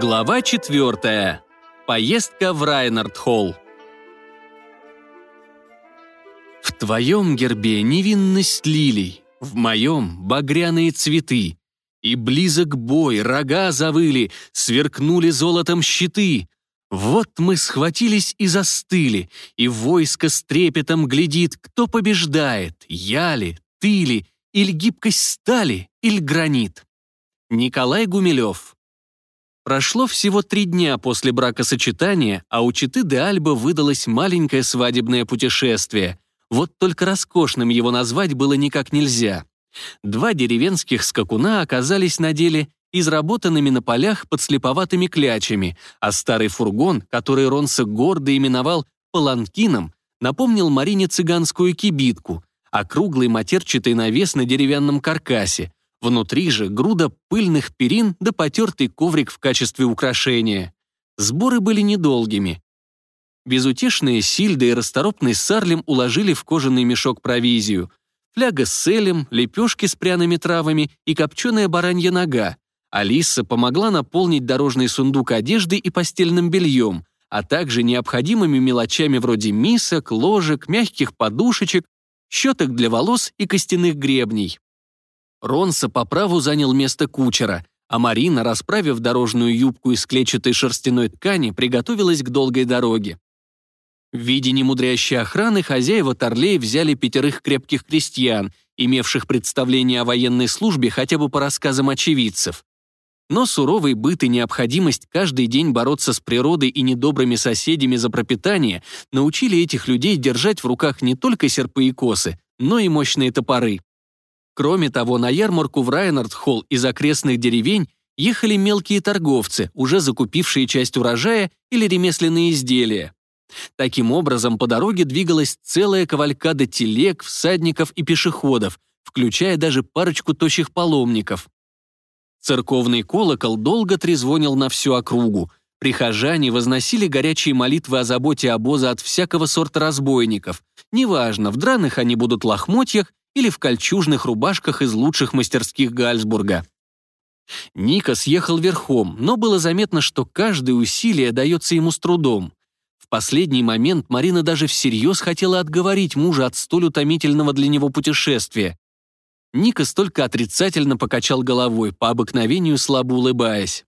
Глава четвертая. Поездка в Райнард-Холл. В твоем гербе невинность лилий, в моем багряные цветы. И близок бой, рога завыли, сверкнули золотом щиты. Вот мы схватились и застыли, и войско с трепетом глядит, кто побеждает, я ли, ты ли, или гибкость стали, или гранит. Николай Гумилев. Прошло всего три дня после бракосочетания, а у Читы де Альба выдалось маленькое свадебное путешествие. Вот только роскошным его назвать было никак нельзя. Два деревенских скакуна оказались на деле изработанными на полях под слеповатыми клячами, а старый фургон, который Ронса гордо именовал «паланкином», напомнил Марине цыганскую кибитку, а круглый матерчатый навес на деревянном каркасе. Внутри же груда пыльных перин да потертый коврик в качестве украшения. Сборы были недолгими. Безутешные Сильда и расторопный Сарлем уложили в кожаный мешок провизию. Фляга с селем, лепешки с пряными травами и копченая баранья нога. Алиса помогла наполнить дорожный сундук одежды и постельным бельем, а также необходимыми мелочами вроде мисок, ложек, мягких подушечек, щеток для волос и костяных гребней. Ронса по праву занял место кучера, а Марина, расправив дорожную юбку из клетчатой шерстяной ткани, приготовилась к долгой дороге. В виде немудрящей охраны хозяева Торлей взяли пятерых крепких крестьян, имевших представление о военной службе хотя бы по рассказам очевидцев. Но суровый быт и необходимость каждый день бороться с природой и недобрыми соседями за пропитание научили этих людей держать в руках не только серпы и косы, но и мощные топоры. Кроме того, на ярмарку в Райнард-Холл из окрестных деревень ехали мелкие торговцы, уже закупившие часть урожая или ремесленные изделия. Таким образом, по дороге двигалась целая кавалькада телег, всадников и пешеходов, включая даже парочку тощих паломников. Церковный колокол долго трезвонил на всю округу. Прихожане возносили горячие молитвы о заботе обоза от всякого сорта разбойников. Неважно, в драных они будут лохмотьях или в кольчужных рубашках из лучших мастерских Гальсбурга. Ника съехал верхом, но было заметно, что каждое усилие дается ему с трудом. В последний момент Марина даже всерьез хотела отговорить мужа от столь утомительного для него путешествия. Никас только отрицательно покачал головой, по обыкновению слабо улыбаясь.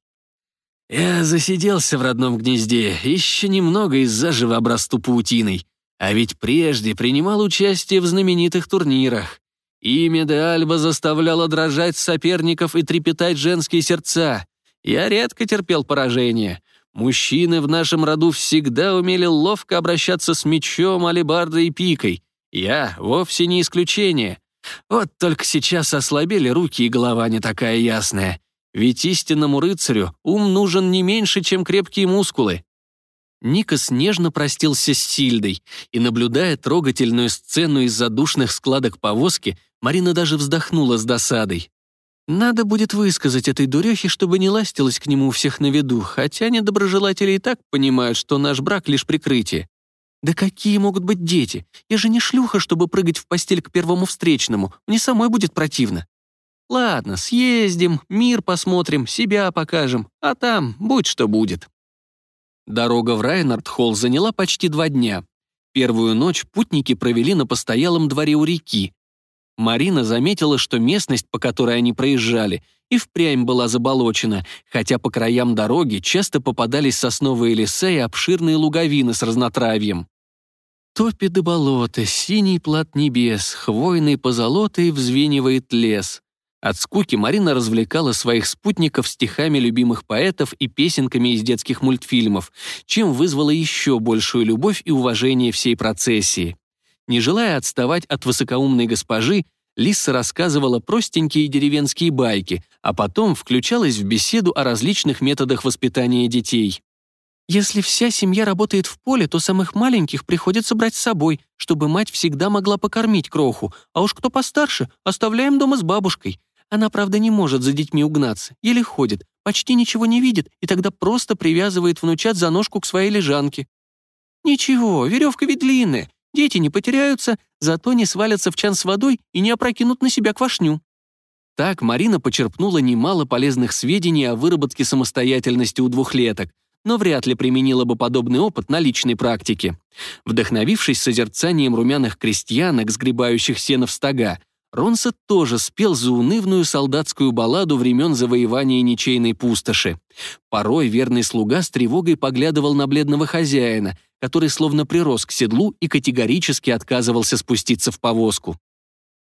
«Я засиделся в родном гнезде, еще немного и заживо обрасту паутиной. А ведь прежде принимал участие в знаменитых турнирах. Имя де Альба заставляло дрожать соперников и трепетать женские сердца. Я редко терпел поражение. Мужчины в нашем роду всегда умели ловко обращаться с мечом, алебардой и пикой. Я вовсе не исключение. Вот только сейчас ослабели руки и голова не такая ясная. Ведь истинному рыцарю ум нужен не меньше, чем крепкие мускулы. Никас нежно простился с Сильдой, и, наблюдая трогательную сцену из задушных складок повозки, Марина даже вздохнула с досадой. Надо будет высказать этой дурехе, чтобы не ластилась к нему у всех на виду, хотя недоброжелатели и так понимают, что наш брак — лишь прикрытие. Да какие могут быть дети? Я же не шлюха, чтобы прыгать в постель к первому встречному. Мне самой будет противно. Ладно, съездим, мир посмотрим, себя покажем, а там будь что будет. Дорога в Райнард-Холл заняла почти два дня. Первую ночь путники провели на постоялом дворе у реки. Марина заметила, что местность, по которой они проезжали, и впрямь была заболочена, хотя по краям дороги часто попадались сосновые леса и обширные луговины с разнотравьем. Топи до болота, синий плат небес, хвойный позолотой взвенивает лес. От скуки Марина развлекала своих спутников стихами любимых поэтов и песенками из детских мультфильмов, чем вызвала еще большую любовь и уважение всей процессии. Не желая отставать от высокоумной госпожи, Лиса рассказывала простенькие деревенские байки, а потом включалась в беседу о различных методах воспитания детей. Если вся семья работает в поле, то самых маленьких приходится брать с собой, чтобы мать всегда могла покормить кроху, а уж кто постарше, оставляем дома с бабушкой. Она, правда, не может за детьми угнаться, еле ходит, почти ничего не видит и тогда просто привязывает внучат за ножку к своей лежанке. Ничего, веревка ведь длинная, дети не потеряются, зато не свалятся в чан с водой и не опрокинут на себя квашню. Так Марина почерпнула немало полезных сведений о выработке самостоятельности у двухлеток, но вряд ли применила бы подобный опыт на личной практике. Вдохновившись созерцанием румяных крестьянок, сгребающих сено в стога, Ронса тоже спел заунывную солдатскую балладу времен завоевания ничейной пустоши. Порой верный слуга с тревогой поглядывал на бледного хозяина, который словно прирос к седлу и категорически отказывался спуститься в повозку.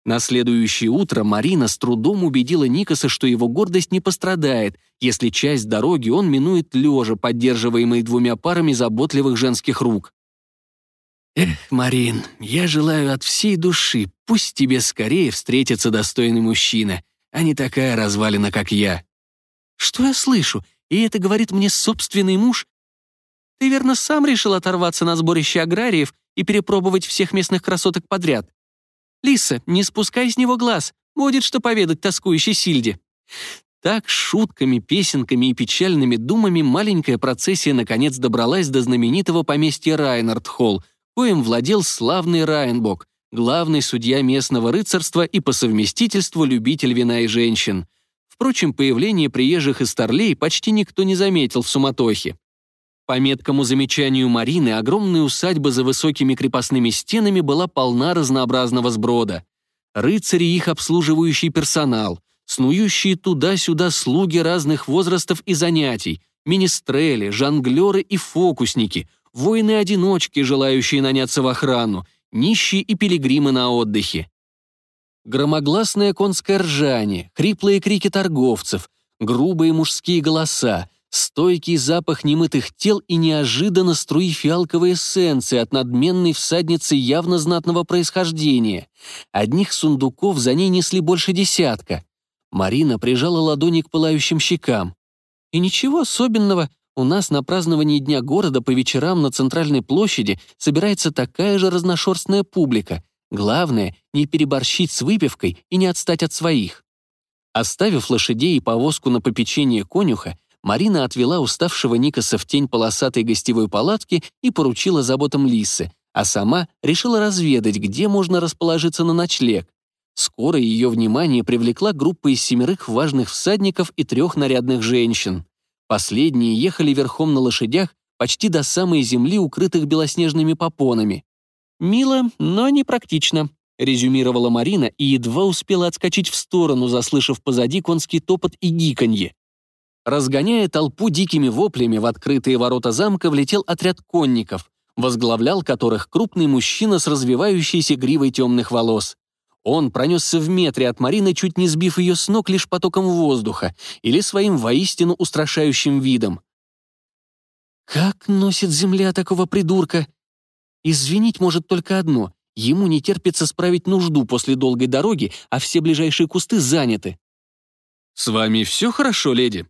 На следующее утро Марина с трудом убедила Никаса, что его гордость не пострадает, если часть дороги он минует лежа, поддерживаемый двумя парами заботливых женских рук. «Эх, Марин, я желаю от всей души, пусть тебе скорее встретится достойный мужчина, а не такая развалина, как я». «Что я слышу? И это говорит мне собственный муж? Ты верно сам решил оторваться на сборище аграриев и перепробовать всех местных красоток подряд?» Лиса, не спускай с него глаз, будет что поведать тоскующей Сильде». Так, шутками, песенками и печальными думами маленькая процессия наконец добралась до знаменитого поместья Райнард-Холл, коим владел славный Райнбок, главный судья местного рыцарства и по совместительству любитель вина и женщин. Впрочем, появление приезжих из Торлей почти никто не заметил в суматохе. По меткому замечанию Марины, огромная усадьба за высокими крепостными стенами была полна разнообразного сброда. Рыцари и их обслуживающий персонал, снующие туда-сюда слуги разных возрастов и занятий, министрели, жонглеры и фокусники, воины-одиночки, желающие наняться в охрану, нищие и пилигримы на отдыхе. Громогласное конское ржание, хриплые крики торговцев, грубые мужские голоса, стойкий запах немытых тел и неожиданно струи фиалковой эссенции от надменной всадницы явно знатного происхождения. Одних сундуков за ней несли больше десятка. Марина прижала ладони к пылающим щекам. И ничего особенного, у нас на праздновании Дня города по вечерам на центральной площади собирается такая же разношерстная публика. Главное — не переборщить с выпивкой и не отстать от своих. Оставив лошадей и повозку на попечение конюха, Марина отвела уставшего Никаса в тень полосатой гостевой палатки и поручила заботам Лисы, а сама решила разведать, где можно расположиться на ночлег. Скоро ее внимание привлекла группа из семерых важных всадников и трех нарядных женщин. Последние ехали верхом на лошадях почти до самой земли, укрытых белоснежными попонами. «Мило, но непрактично», — резюмировала Марина и едва успела отскочить в сторону, заслышав позади конский топот и гиканье. Разгоняя толпу дикими воплями, в открытые ворота замка влетел отряд конников, возглавлял которых крупный мужчина с развивающейся гривой темных волос. Он пронесся в метре от Марины, чуть не сбив ее с ног лишь потоком воздуха или своим воистину устрашающим видом. Как носит земля такого придурка? Извинить может только одно. Ему не терпится справить нужду после долгой дороги, а все ближайшие кусты заняты. «С вами все хорошо, леди?»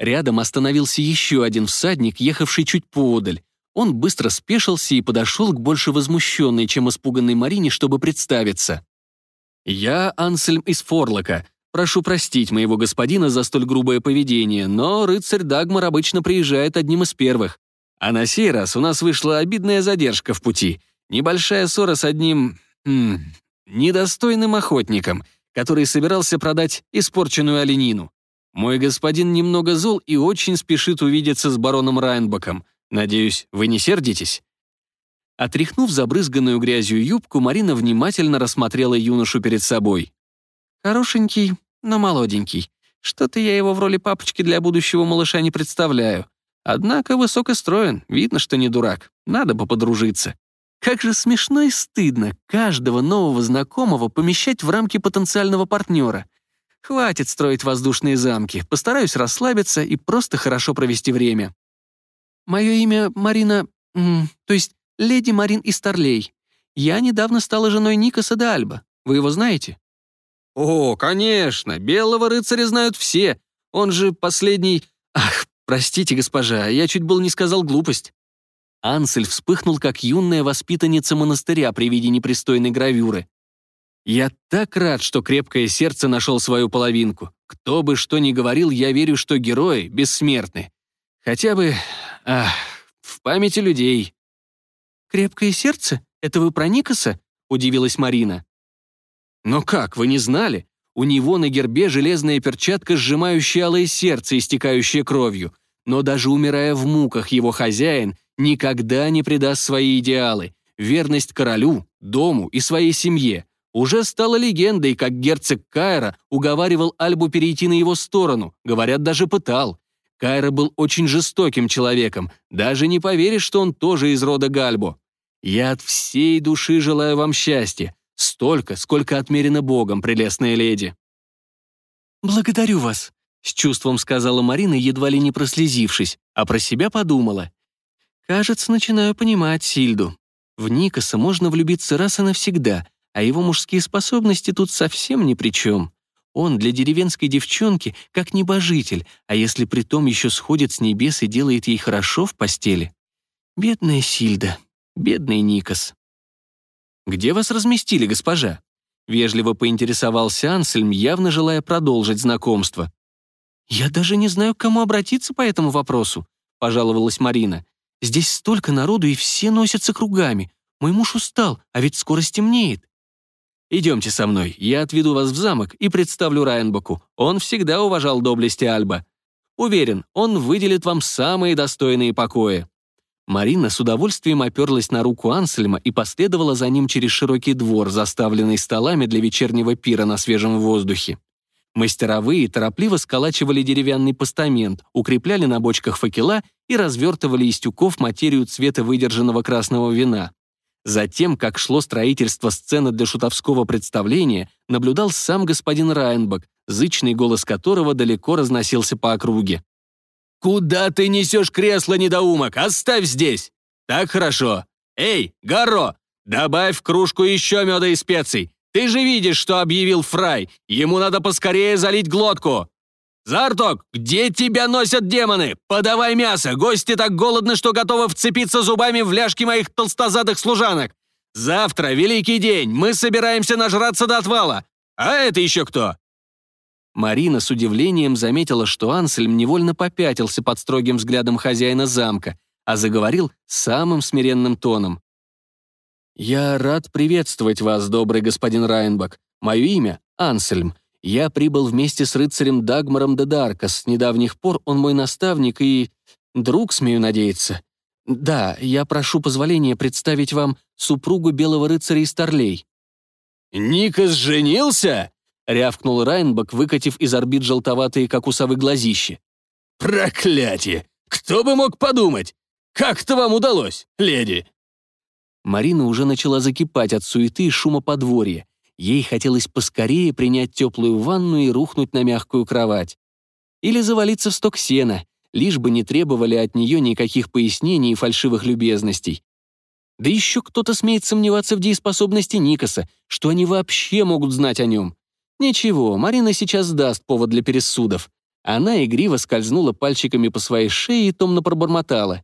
Рядом остановился еще один всадник, ехавший чуть поодаль. Он быстро спешился и подошел к больше возмущенной, чем испуганной Марине, чтобы представиться. «Я Ансельм из Форлока. Прошу простить моего господина за столь грубое поведение, но рыцарь Дагмар обычно приезжает одним из первых. А на сей раз у нас вышла обидная задержка в пути. Небольшая ссора с одним... М, недостойным охотником, который собирался продать испорченную оленину. Мой господин немного зол и очень спешит увидеться с бароном Райнбаком. Надеюсь, вы не сердитесь?» Отряхнув забрызганную грязью юбку, Марина внимательно рассмотрела юношу перед собой. «Хорошенький, но молоденький. Что-то я его в роли папочки для будущего малыша не представляю. Однако высокостроен, видно, что не дурак. Надо бы подружиться. Как же смешно и стыдно каждого нового знакомого помещать в рамки потенциального партнера. Хватит строить воздушные замки, постараюсь расслабиться и просто хорошо провести время. Мое имя Марина... то есть леди Марин из Старлей. Я недавно стала женой Никаса де Альба. Вы его знаете? О, конечно, белого рыцаря знают все. Он же последний... Ах, простите, госпожа, я чуть был не сказал глупость. Ансель вспыхнул, как юная воспитанница монастыря при виде непристойной гравюры. Я так рад, что крепкое сердце нашел свою половинку. Кто бы что ни говорил, я верю, что герои бессмертны. Хотя бы... Ах, в памяти людей. «Крепкое сердце? Это вы про Никаса?» — удивилась Марина. «Но как, вы не знали? У него на гербе железная перчатка, сжимающая алое сердце, истекающее кровью. Но даже умирая в муках, его хозяин никогда не предаст свои идеалы. Верность королю, дому и своей семье. Уже стала легендой, как герцог Кайра уговаривал Альбу перейти на его сторону, говорят, даже пытал. Кайра был очень жестоким человеком, даже не поверишь, что он тоже из рода Гальбо. Я от всей души желаю вам счастья, столько, сколько отмерено Богом, прелестная леди». «Благодарю вас», — с чувством сказала Марина, едва ли не прослезившись, а про себя подумала. «Кажется, начинаю понимать Сильду. В Никаса можно влюбиться раз и навсегда, а его мужские способности тут совсем ни при чем. Он для деревенской девчонки как небожитель, а если при том еще сходит с небес и делает ей хорошо в постели. Бедная Сильда, бедный Никас. «Где вас разместили, госпожа?» Вежливо поинтересовался Ансельм, явно желая продолжить знакомство. «Я даже не знаю, к кому обратиться по этому вопросу», — пожаловалась Марина. «Здесь столько народу, и все носятся кругами. Мой муж устал, а ведь скоро стемнеет». «Идемте со мной, я отведу вас в замок и представлю Райнбоку. Он всегда уважал доблести Альба. Уверен, он выделит вам самые достойные покои». Марина с удовольствием оперлась на руку Ансельма и последовала за ним через широкий двор, заставленный столами для вечернего пира на свежем воздухе. Мастеровые торопливо сколачивали деревянный постамент, укрепляли на бочках факела и развертывали из тюков материю цвета выдержанного красного вина. Затем, как шло строительство сцены для шутовского представления, наблюдал сам господин Райнбак, зычный голос которого далеко разносился по округе. «Куда ты несешь кресло, недоумок? Оставь здесь! Так хорошо! Эй, Гарро, добавь в кружку еще меда и специй! Ты же видишь, что объявил Фрай! Ему надо поскорее залить глотку!» «Зарток, где тебя носят демоны? Подавай мясо! Гости так голодны, что готовы вцепиться зубами в ляжки моих толстозадых служанок! Завтра великий день, мы собираемся нажраться до отвала! А это еще кто?» Марина с удивлением заметила, что Ансельм невольно попятился под строгим взглядом хозяина замка, а заговорил самым смиренным тоном. «Я рад приветствовать вас, добрый господин Райнбак. Мое имя — Ансельм. Я прибыл вместе с рыцарем Дагмаром де Даркас. С недавних пор он мой наставник и... друг, смею надеяться. Да, я прошу позволения представить вам супругу белого рыцаря из Торлей». «Никас женился?» — рявкнул Райнбак, выкатив из орбит желтоватые, как у совы, глазищи. «Проклятие! Кто бы мог подумать? Как это вам удалось, леди?» Марина уже начала закипать от суеты и шума подворья. Ей хотелось поскорее принять теплую ванну и рухнуть на мягкую кровать. Или завалиться в сток сена, лишь бы не требовали от нее никаких пояснений и фальшивых любезностей. Да еще кто-то смеет сомневаться в дееспособности Никаса, что они вообще могут знать о нем. Ничего, Марина сейчас даст повод для пересудов. Она игриво скользнула пальчиками по своей шее и томно пробормотала.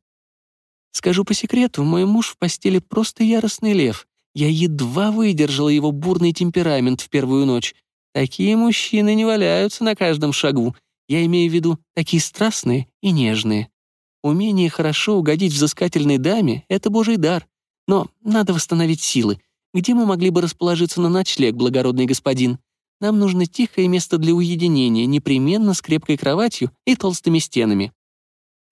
«Скажу по секрету, мой муж в постели просто яростный лев. Я едва выдержала его бурный темперамент в первую ночь. Такие мужчины не валяются на каждом шагу. Я имею в виду такие страстные и нежные. Умение хорошо угодить взыскательной даме — это божий дар. Но надо восстановить силы. Где мы могли бы расположиться на ночлег, благородный господин? Нам нужно тихое место для уединения, непременно с крепкой кроватью и толстыми стенами».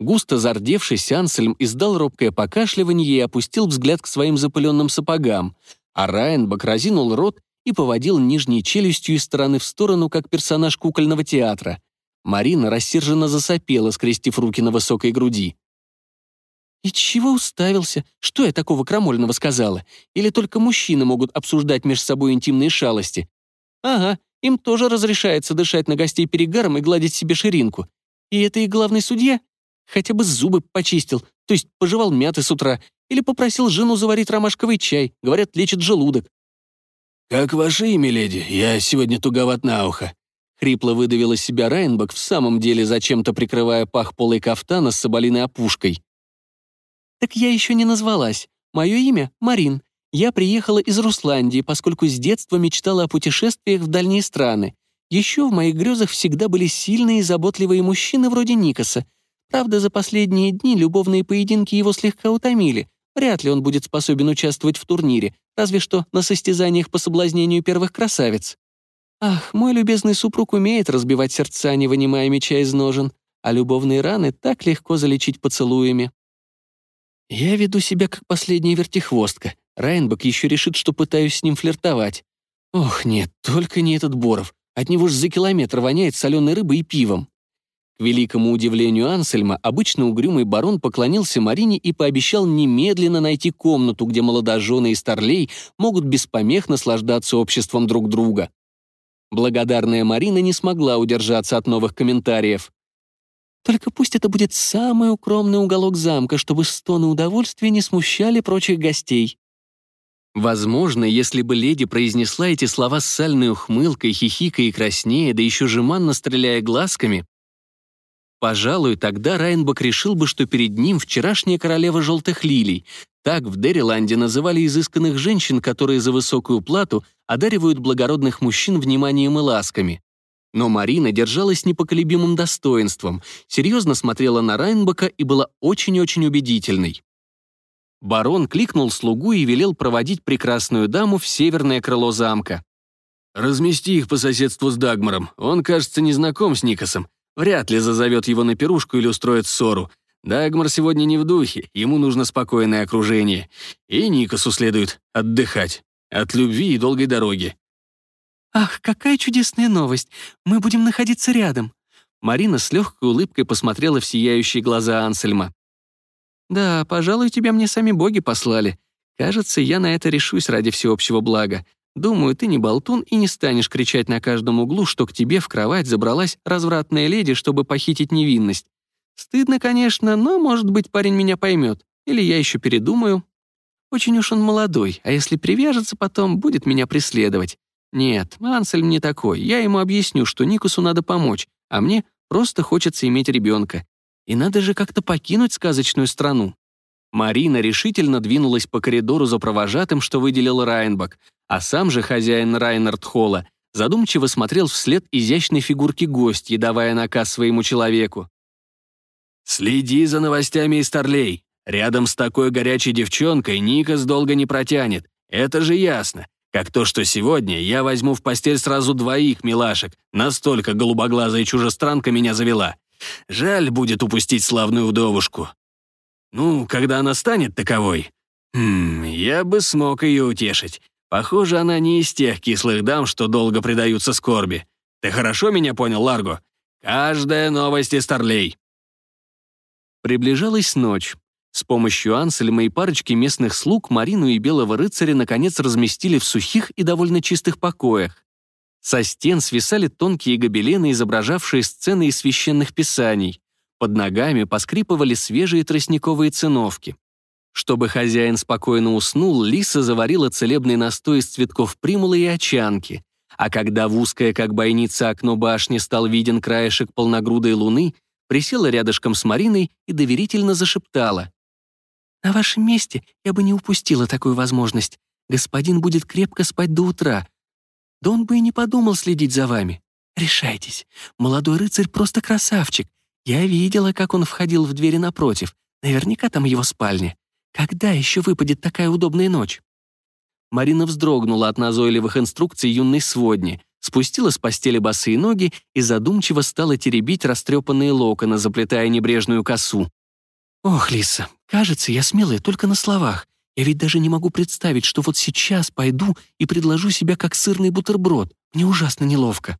Густо зардевшись, Ансельм издал робкое покашливание и опустил взгляд к своим запыленным сапогам, а Райенбак разинул рот и поводил нижней челюстью из стороны в сторону, как персонаж кукольного театра. Марина рассерженно засопела, скрестив руки на высокой груди. «И чего уставился? Что я такого крамольного сказала? Или только мужчины могут обсуждать между собой интимные шалости? Ага, им тоже разрешается дышать на гостей перегаром и гладить себе ширинку. И это и главный судья? Хотя бы зубы почистил, то есть пожевал мяты с утра, или попросил жену заварить ромашковый чай, говорят, лечит желудок. «Как ваше имя, леди? Я сегодня туговат на ухо». Хрипло выдавил из себя Райнбак, в самом деле зачем-то прикрывая пах полой кафтана с соболиной опушкой. «Так я еще не назвалась. Мое имя — Марин. Я приехала из Русландии, поскольку с детства мечтала о путешествиях в дальние страны. Еще в моих грезах всегда были сильные и заботливые мужчины вроде Никаса, Правда, за последние дни любовные поединки его слегка утомили. Вряд ли он будет способен участвовать в турнире, разве что на состязаниях по соблазнению первых красавиц. Ах, мой любезный супруг умеет разбивать сердца, не вынимая меча из ножен, а любовные раны так легко залечить поцелуями. Я веду себя как последняя вертихвостка. Райнбек еще решит, что пытаюсь с ним флиртовать. Ох, нет, только не этот Боров. От него ж за километр воняет соленой рыбой и пивом. Великому удивлению Ансельма, обычно угрюмый барон поклонился Марине и пообещал немедленно найти комнату, где молодожены и старлей могут без помех наслаждаться обществом друг друга. Благодарная Марина не смогла удержаться от новых комментариев. «Только пусть это будет самый укромный уголок замка, чтобы стоны удовольствия не смущали прочих гостей». Возможно, если бы леди произнесла эти слова с сальной ухмылкой, хихикой и краснея, да еще жеманно стреляя глазками, пожалуй, тогда Райнбок решил бы, что перед ним вчерашняя королева желтых лилий, так в Дериланде называли изысканных женщин, которые за высокую плату одаривают благородных мужчин вниманием и ласками. Но Марина держалась непоколебимым достоинством, серьезно смотрела на Райнбока и была очень-очень убедительной. Барон кликнул слугу и велел проводить прекрасную даму в северное крыло замка. «Размести их по соседству с Дагмаром. Он, кажется, не знаком с Никосом. Вряд ли зазовет его на пирушку или устроит ссору. Дагмар сегодня не в духе, ему нужно спокойное окружение. И Никосу следует отдыхать. От любви и долгой дороги. «Ах, какая чудесная новость! Мы будем находиться рядом!» Марина с легкой улыбкой посмотрела в сияющие глаза Ансельма. «Да, пожалуй, тебя мне сами боги послали. Кажется, я на это решусь ради всеобщего блага. Думаю, ты не болтун и не станешь кричать на каждом углу, что к тебе в кровать забралась развратная леди, чтобы похитить невинность. Стыдно, конечно, но, может быть, парень меня поймет. Или я еще передумаю. Очень уж он молодой, а если привяжется потом, будет меня преследовать. Нет, Ансельм не такой. Я ему объясню, что Никусу надо помочь, а мне просто хочется иметь ребенка. И надо же как-то покинуть сказочную страну. Марина решительно двинулась по коридору за провожатым, что выделил Райнбак, а сам же хозяин Райнард Холла задумчиво смотрел вслед изящной фигурки гостьи, давая наказ своему человеку. «Следи за новостями из Торлей. Рядом с такой горячей девчонкой Никас долго не протянет. Это же ясно. Как то, что сегодня я возьму в постель сразу двоих милашек. Настолько голубоглазая чужестранка меня завела. Жаль будет упустить славную вдовушку. Ну, когда она станет таковой, хм, я бы смог ее утешить. Похоже, она не из тех кислых дам, что долго предаются скорби. Ты хорошо меня понял, Ларго? Каждая новость из Торлей. Приближалась ночь. С помощью Ансельма и парочки местных слуг Марину и Белого рыцаря наконец разместили в сухих и довольно чистых покоях. Со стен свисали тонкие гобелены, изображавшие сцены из священных писаний. Под ногами поскрипывали свежие тростниковые циновки. Чтобы хозяин спокойно уснул, Лиса заварила целебный настой из цветков примулы и очанки. А когда в узкое, как бойница, окно башни стал виден краешек полногрудой луны, присела рядышком с Мариной и доверительно зашептала. «На вашем месте я бы не упустила такую возможность. Господин будет крепко спать до утра. Да он бы и не подумал следить за вами. Решайтесь. Молодой рыцарь просто красавчик. Я видела, как он входил в двери напротив. Наверняка там его спальня. Когда еще выпадет такая удобная ночь?» Марина вздрогнула от назойливых инструкций юной сводни, спустила с постели босые ноги и задумчиво стала теребить растрепанные локоны, заплетая небрежную косу. «Ох, Лиса, кажется, я смелая только на словах. Я ведь даже не могу представить, что вот сейчас пойду и предложу себя как сырный бутерброд. Мне ужасно неловко».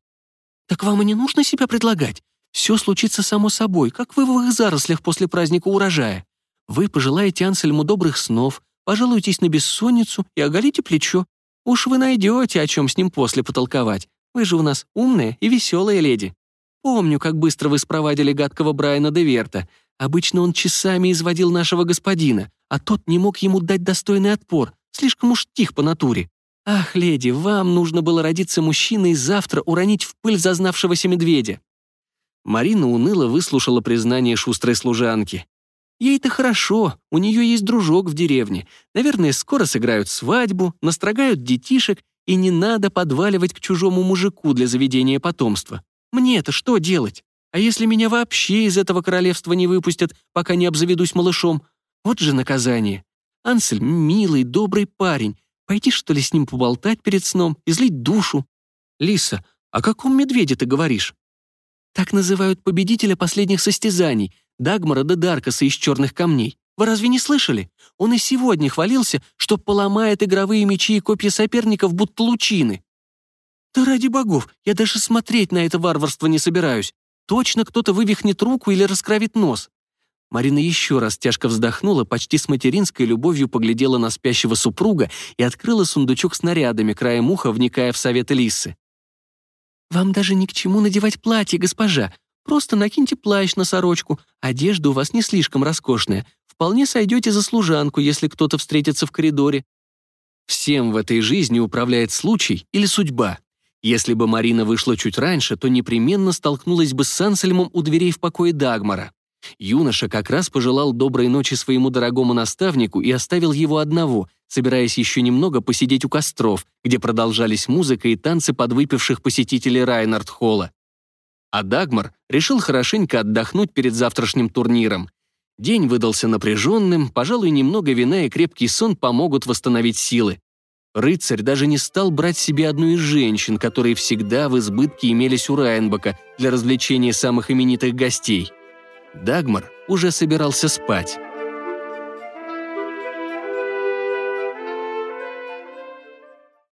«Так вам и не нужно себя предлагать. Все случится само собой, как в ивовых зарослях после праздника урожая. Вы пожелаете Ансельму добрых снов, пожалуйтесь на бессонницу и оголите плечо. Уж вы найдете, о чем с ним после потолковать. Вы же у нас умная и веселая леди. Помню, как быстро вы спровадили гадкого Брайана де Верта. Обычно он часами изводил нашего господина, а тот не мог ему дать достойный отпор, слишком уж тих по натуре. Ах, леди, вам нужно было родиться мужчиной и завтра уронить в пыль зазнавшегося медведя. Марина уныло выслушала признание шустрой служанки. Ей-то хорошо, у нее есть дружок в деревне. Наверное, скоро сыграют свадьбу, настрогают детишек, и не надо подваливать к чужому мужику для заведения потомства. Мне-то что делать? А если меня вообще из этого королевства не выпустят, пока не обзаведусь малышом? Вот же наказание. Ансель — милый, добрый парень. Пойти, что ли, с ним поболтать перед сном, излить душу? Лиса, «О каком медведе ты говоришь?» «Так называют победителя последних состязаний, Дагмара де Даркаса из черных камней. Вы разве не слышали? Он и сегодня хвалился, что поломает игровые мечи и копья соперников, будто лучины. Да ради богов, я даже смотреть на это варварство не собираюсь. Точно кто-то вывихнет руку или раскровит нос. Марина еще раз тяжко вздохнула, почти с материнской любовью поглядела на спящего супруга и открыла сундучок с нарядами, краем уха вникая в совет Лисы. «Вам даже ни к чему надевать платье, госпожа. Просто накиньте плащ на сорочку. Одежда у вас не слишком роскошная. Вполне сойдете за служанку, если кто-то встретится в коридоре. Всем в этой жизни управляет случай или судьба. Если бы Марина вышла чуть раньше, то непременно столкнулась бы с Ансельмом у дверей в покое Дагмара. Юноша как раз пожелал доброй ночи своему дорогому наставнику и оставил его одного, собираясь еще немного посидеть у костров, где продолжались музыка и танцы подвыпивших посетителей Райнард-холла. А Дагмар решил хорошенько отдохнуть перед завтрашним турниром. День выдался напряженным, пожалуй, немного вина и крепкий сон помогут восстановить силы. Рыцарь даже не стал брать себе одну из женщин, которые всегда в избытке имелись у Райнбака для развлечения самых именитых гостей. Дагмар уже собирался спать.